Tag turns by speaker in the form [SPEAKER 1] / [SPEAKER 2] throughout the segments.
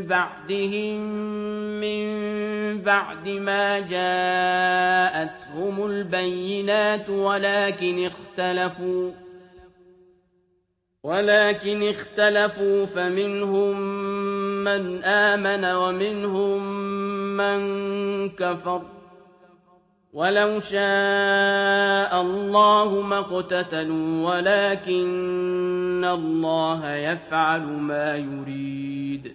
[SPEAKER 1] بعدهم من بعد ما جاءتهم البينات ولكن اختلفوا ولكن اختلفوا فمنهم من آمن ومنهم من كفر. ولو شاء الله ما اقتتلوا ولكن الله يفعل ما يريد.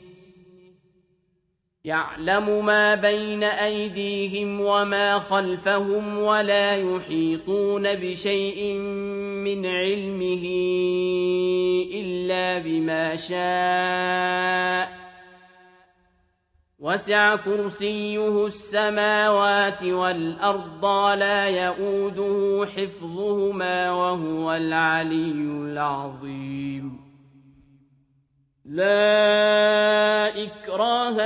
[SPEAKER 1] يعلم ما بين أيديهم وما خلفهم ولا يحيطون بشيء من علمه إلا بما شاء. وسع كرسيه السماوات والأرض لا يئوده حفظهما وهو العلي العظيم. لا